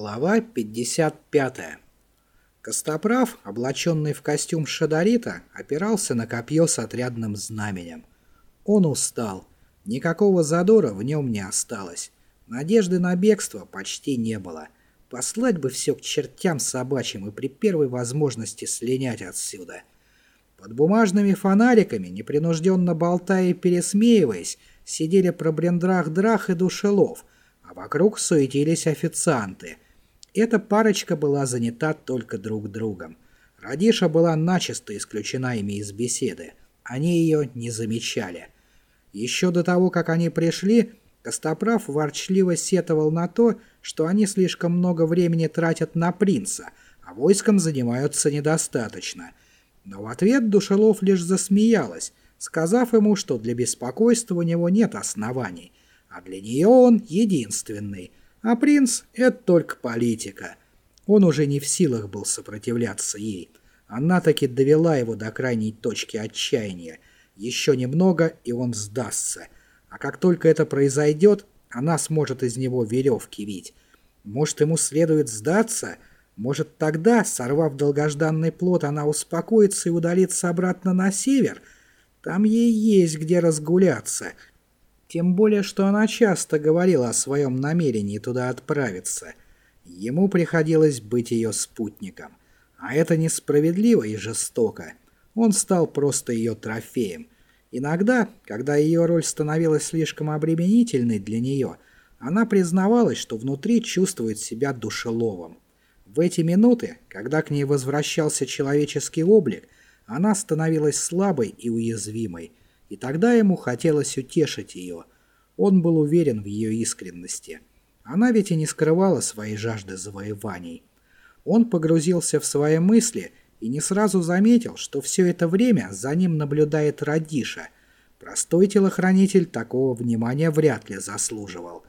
Глава 55. Костоправ, облаченный в костюм Шадарита, опирался на копье с отрядным знаменем. Он устал. Никакого задора в нем не осталось. Надежды на бегство почти не было. Послать бы все к чертям собачьим и при первой возможности слинять отсюда. Под бумажными фонариками, непринужденно болтая и пересмеиваясь, сидели пробрендрах Драх и Душелов — а вокруг суетились официанты. Эта парочка была занята только друг другом. Радиша была начисто исключена ими из беседы. Они ее не замечали. Еще до того, как они пришли, Костоправ ворчливо сетовал на то, что они слишком много времени тратят на принца, а войском занимаются недостаточно. Но в ответ Душелов лишь засмеялась, сказав ему, что для беспокойства у него нет оснований, а для нее он единственный, а принц — это только политика. Он уже не в силах был сопротивляться ей. Она таки довела его до крайней точки отчаяния. Еще немного, и он сдастся. А как только это произойдет, она сможет из него веревки вить. Может, ему следует сдаться? Может, тогда, сорвав долгожданный плод, она успокоится и удалится обратно на север? Там ей есть где разгуляться — тем более, что она часто говорила о своем намерении туда отправиться. Ему приходилось быть ее спутником. А это несправедливо и жестоко. Он стал просто ее трофеем. Иногда, когда ее роль становилась слишком обременительной для нее, она признавалась, что внутри чувствует себя душеловым. В эти минуты, когда к ней возвращался человеческий облик, она становилась слабой и уязвимой, и тогда ему хотелось утешить ее. Он был уверен в ее искренности. Она ведь и не скрывала своей жажды завоеваний. Он погрузился в свои мысли и не сразу заметил, что все это время за ним наблюдает Радиша. Простой телохранитель такого внимания вряд ли заслуживал.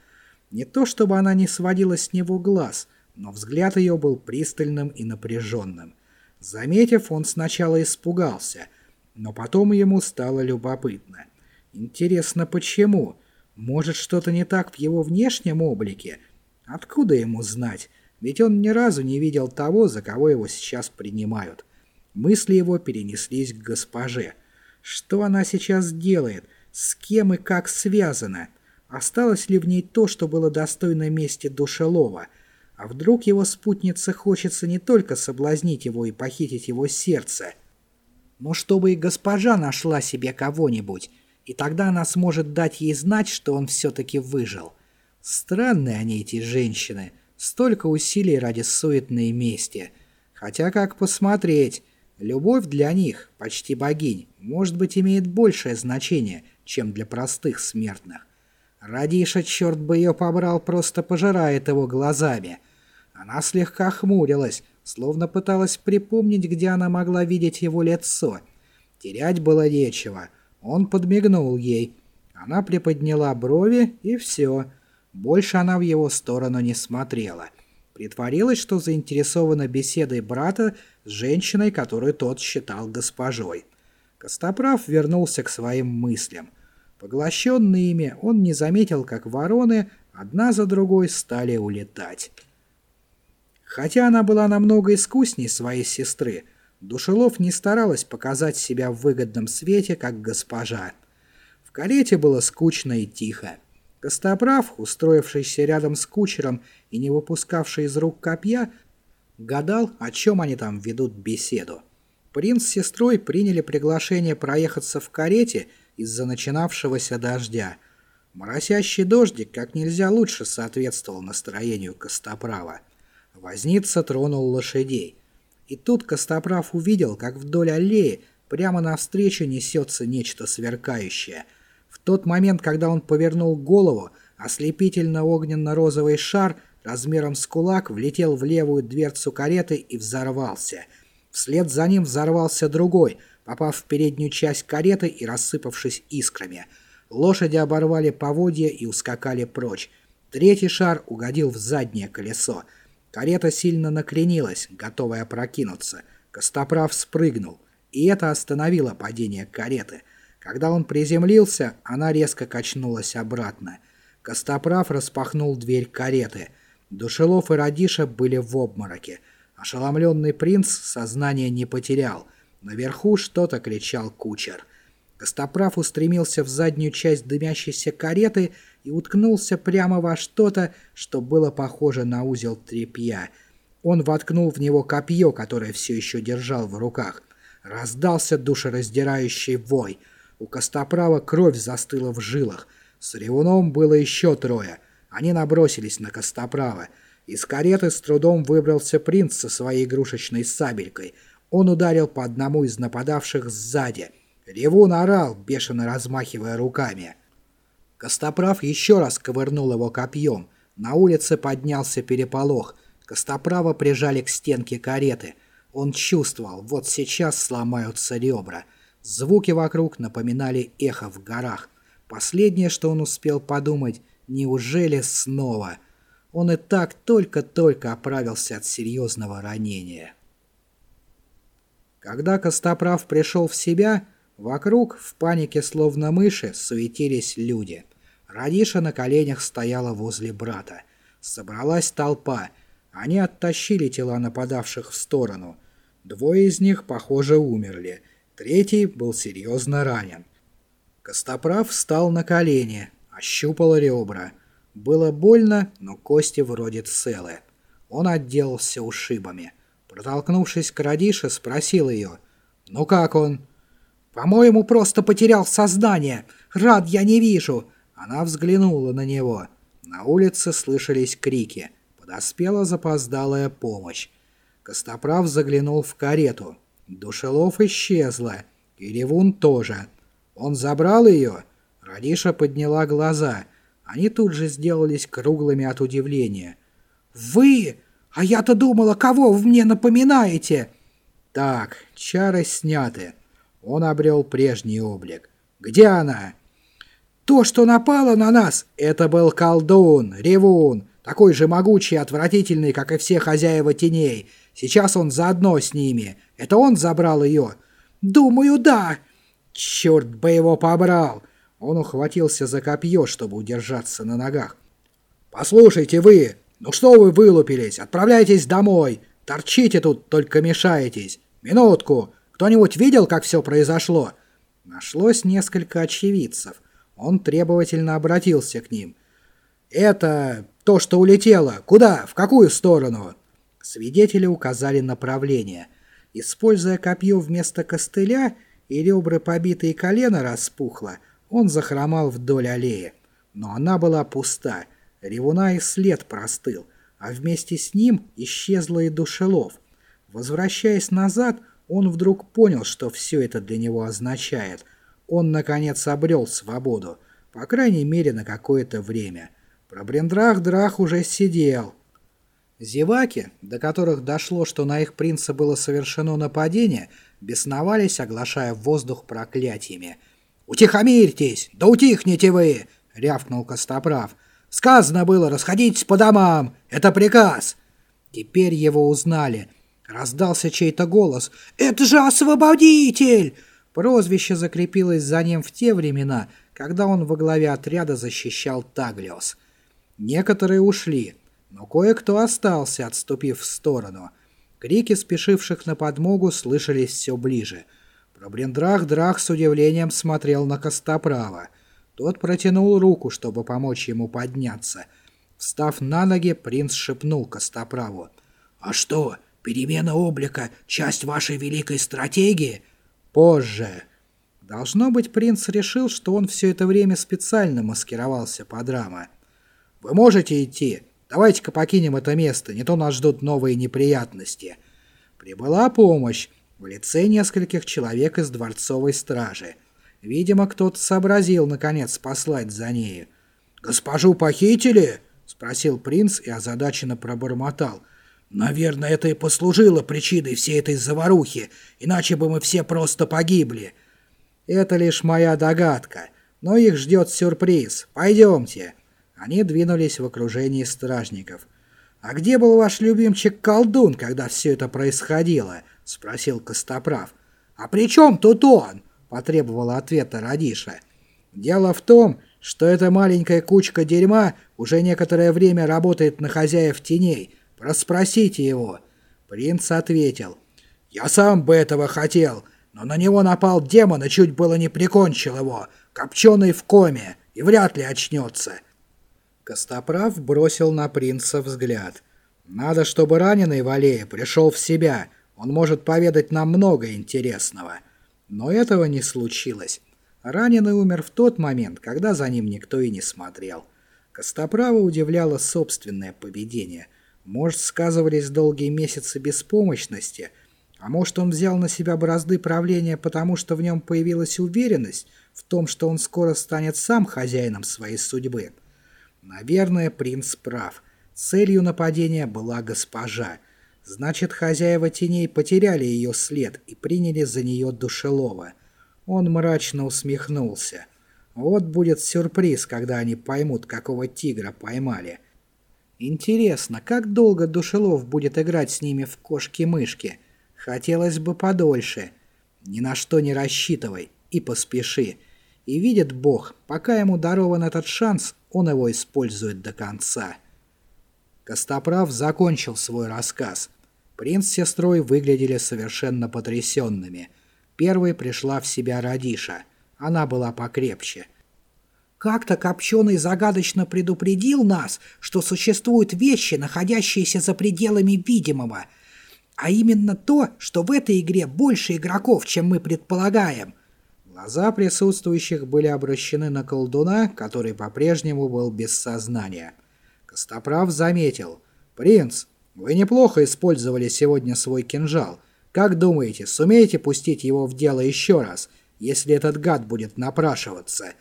Не то чтобы она не сводила с него глаз, но взгляд ее был пристальным и напряженным. Заметив, он сначала испугался – но потом ему стало любопытно. Интересно, почему? Может, что-то не так в его внешнем облике? Откуда ему знать? Ведь он ни разу не видел того, за кого его сейчас принимают. Мысли его перенеслись к госпоже. Что она сейчас делает? С кем и как связано? Осталось ли в ней то, что было достойно мести Душелова? А вдруг его спутнице хочется не только соблазнить его и похитить его сердце – но чтобы и госпожа нашла себе кого-нибудь, и тогда она сможет дать ей знать, что он все-таки выжил. Странные они, эти женщины. Столько усилий ради суетной мести. Хотя, как посмотреть, любовь для них, почти богинь, может быть, имеет большее значение, чем для простых смертных. Радиша, черт бы ее побрал, просто пожирает его глазами. Она слегка хмурилась, словно пыталась припомнить, где она могла видеть его лицо. Терять было нечего. Он подмигнул ей. Она приподняла брови, и все. Больше она в его сторону не смотрела. Притворилась, что заинтересована беседой брата с женщиной, которую тот считал госпожой. Костоправ вернулся к своим мыслям. Поглощенный ими, он не заметил, как вороны одна за другой стали улетать. Хотя она была намного искусней своей сестры, Душелов не старалась показать себя в выгодном свете, как госпожа. В карете было скучно и тихо. Костоправ, устроившийся рядом с кучером и не выпускавший из рук копья, гадал, о чем они там ведут беседу. Принц с сестрой приняли приглашение проехаться в карете из-за начинавшегося дождя. Моросящий дождик как нельзя лучше соответствовал настроению Костоправа. Возница тронул лошадей. И тут Костоправ увидел, как вдоль аллеи прямо навстречу несется нечто сверкающее. В тот момент, когда он повернул голову, ослепительно-огненно-розовый шар размером с кулак влетел в левую дверцу кареты и взорвался. Вслед за ним взорвался другой, попав в переднюю часть кареты и рассыпавшись искрами. Лошади оборвали поводья и ускакали прочь. Третий шар угодил в заднее колесо. Карета сильно накренилась, готовая прокинуться. Костоправ спрыгнул, и это остановило падение кареты. Когда он приземлился, она резко качнулась обратно. Костоправ распахнул дверь кареты. Душелов и Радиша были в обмороке. Ошеломленный принц сознание не потерял. Наверху что-то кричал кучер. Костоправ устремился в заднюю часть дымящейся кареты и уткнулся прямо во что-то, что было похоже на узел тряпья. Он воткнул в него копье, которое все еще держал в руках. Раздался душераздирающий вой. У Костоправа кровь застыла в жилах. С ревуном было еще трое. Они набросились на Костоправа. Из кареты с трудом выбрался принц со своей игрушечной сабелькой. Он ударил по одному из нападавших сзади. Ревун орал, бешено размахивая руками. Костоправ еще раз ковырнул его копьем. На улице поднялся переполох. Костоправа прижали к стенке кареты. Он чувствовал, вот сейчас сломаются ребра. Звуки вокруг напоминали эхо в горах. Последнее, что он успел подумать, неужели снова? Он и так только-только оправился от серьезного ранения. Когда Костоправ пришел в себя, вокруг, в панике словно мыши, суетились люди. Радиша на коленях стояла возле брата. Собралась толпа. Они оттащили тела нападавших в сторону. Двое из них, похоже, умерли. Третий был серьезно ранен. Костоправ встал на колени, ощупал ребра. Было больно, но кости вроде целы. Он отделался ушибами. Протолкнувшись к Радише, спросил ее. «Ну как он?» «По-моему, просто потерял сознание. Рад я не вижу». Она взглянула на него. На улице слышались крики. Подоспела запоздалая помощь. Костоправ заглянул в карету. Душелов исчезла. И Ревун тоже. Он забрал ее? Радиша подняла глаза. Они тут же сделались круглыми от удивления. «Вы? А я-то думала, кого вы мне напоминаете?» «Так, чары сняты». Он обрел прежний облик. «Где она?» «То, что напало на нас, это был колдун, ревун, такой же могучий и отвратительный, как и все хозяева теней. Сейчас он заодно с ними. Это он забрал ее?» «Думаю, да». Черт бы его побрал! Он ухватился за копье, чтобы удержаться на ногах. «Послушайте вы! Ну что вы вылупились? Отправляйтесь домой! Торчите тут, только мешаетесь! Минутку! Кто-нибудь видел, как все произошло?» Нашлось несколько очевидцев. Он требовательно обратился к ним. «Это то, что улетело. Куда? В какую сторону?» Свидетели указали направление. Используя копье вместо костыля, и ребра побитые колено распухло, он захромал вдоль аллеи. Но она была пуста, ревуна и след простыл, а вместе с ним исчезла и душелов. Возвращаясь назад, он вдруг понял, что все это для него означает. Он, наконец, обрел свободу, по крайней мере, на какое-то время. Про Брендрах-Драх уже сидел. Зеваки, до которых дошло, что на их принца было совершено нападение, бесновались, оглашая воздух проклятиями. «Утихомирьтесь! Да утихните вы!» — рявкнул Костоправ. «Сказано было, расходитесь по домам! Это приказ!» Теперь его узнали. Раздался чей-то голос. «Это же освободитель!» Прозвище закрепилось за ним в те времена, когда он во главе отряда защищал Таглиос. Некоторые ушли, но кое-кто остался, отступив в сторону — Крики спешивших на подмогу слышались все ближе. Пробрендрах Драх с удивлением смотрел на Костоправа. Тот протянул руку, чтобы помочь ему подняться. Встав на ноги, принц шепнул Костоправу. «А что, перемена облика — часть вашей великой стратегии?» «Позже». Должно быть, принц решил, что он все это время специально маскировался под рама. «Вы можете идти?» Давайте-ка покинем это место, не то нас ждут новые неприятности. Прибыла помощь в лице нескольких человек из дворцовой стражи. Видимо, кто-то сообразил, наконец, послать за нею. «Госпожу похитили?» — спросил принц и озадаченно пробормотал. «Наверное, это и послужило причиной всей этой заварухи, иначе бы мы все просто погибли». «Это лишь моя догадка, но их ждет сюрприз. Пойдемте». Они двинулись в окружении стражников. «А где был ваш любимчик-колдун, когда все это происходило?» — спросил Костоправ. «А при чем тут он?» — потребовала ответа Радиша. «Дело в том, что эта маленькая кучка дерьма уже некоторое время работает на хозяев теней. Расспросите его». Принц ответил. «Я сам бы этого хотел, но на него напал демон и чуть было не прикончил его, копченый в коме, и вряд ли очнется». Костоправ бросил на принца взгляд. «Надо, чтобы раненый Валея пришел в себя. Он может поведать нам много интересного». Но этого не случилось. Раненый умер в тот момент, когда за ним никто и не смотрел. Костоправа удивляло собственное поведение. Может, сказывались долгие месяцы беспомощности, а может, он взял на себя бразды правления, потому что в нем появилась уверенность в том, что он скоро станет сам хозяином своей судьбы. Наверное, принц прав. Целью нападения была госпожа. Значит, хозяева теней потеряли ее след и приняли за нее душелова. Он мрачно усмехнулся. Вот будет сюрприз, когда они поймут, какого тигра поймали. Интересно, как долго Душелов будет играть с ними в кошки-мышки? Хотелось бы подольше. Ни на что не рассчитывай и поспеши. И видит Бог, пока ему дарован этот шанс, он его использует до конца. Костоправ закончил свой рассказ. Принц с сестрой выглядели совершенно потрясенными – Первой пришла в себя Радиша. Она была покрепче. «Как-то Копченый загадочно предупредил нас, что существуют вещи, находящиеся за пределами видимого. А именно то, что в этой игре больше игроков, чем мы предполагаем». Глаза присутствующих были обращены на колдуна, который по-прежнему был без сознания. Костоправ заметил. «Принц, вы неплохо использовали сегодня свой кинжал». Как думаете, сумеете пустить его в дело еще раз, если этот гад будет напрашиваться?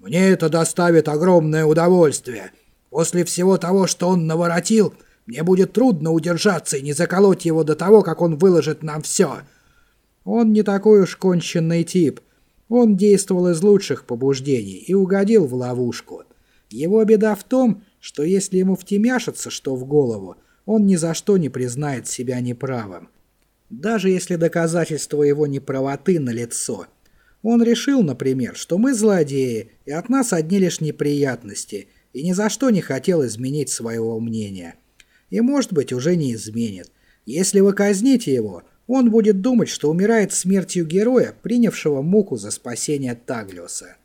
Мне это доставит огромное удовольствие. После всего того, что он наворотил, мне будет трудно удержаться и не заколоть его до того, как он выложит нам все. Он не такой уж конченный тип. Он действовал из лучших побуждений и угодил в ловушку. Его беда в том, что если ему втемяшится что в голову, он ни за что не признает себя неправым даже если доказательство его неправоты налицо. Он решил, например, что мы злодеи, и от нас одни лишь неприятности, и ни за что не хотел изменить своего мнения. И, может быть, уже не изменит. Если вы казните его, он будет думать, что умирает смертью героя, принявшего муку за спасение Таглиоса.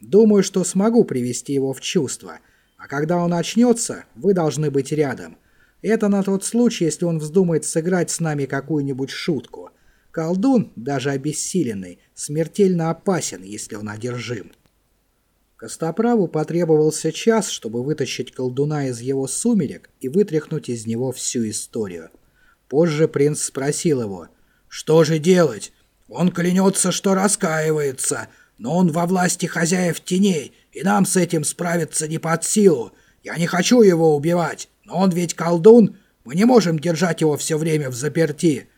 Думаю, что смогу привести его в чувство, а когда он очнется, вы должны быть рядом. Это на тот случай, если он вздумает сыграть с нами какую-нибудь шутку. Колдун, даже обессиленный, смертельно опасен, если он одержим. Костоправу потребовался час, чтобы вытащить колдуна из его сумерек и вытряхнуть из него всю историю. Позже принц спросил его, «Что же делать? Он клянется, что раскаивается, но он во власти хозяев теней, и нам с этим справиться не под силу. Я не хочу его убивать. Но он ведь колдун, мы не можем держать его все время в заперти.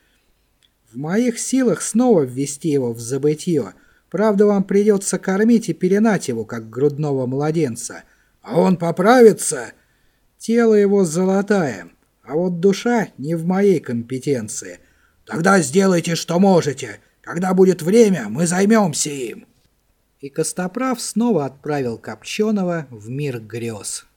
В моих силах снова ввести его в забытье. Правда, вам придется кормить и пеленать его, как грудного младенца. А он поправится? Тело его золотое, а вот душа не в моей компетенции. Тогда сделайте, что можете. Когда будет время, мы займемся им. И Костоправ снова отправил Копченого в мир грез.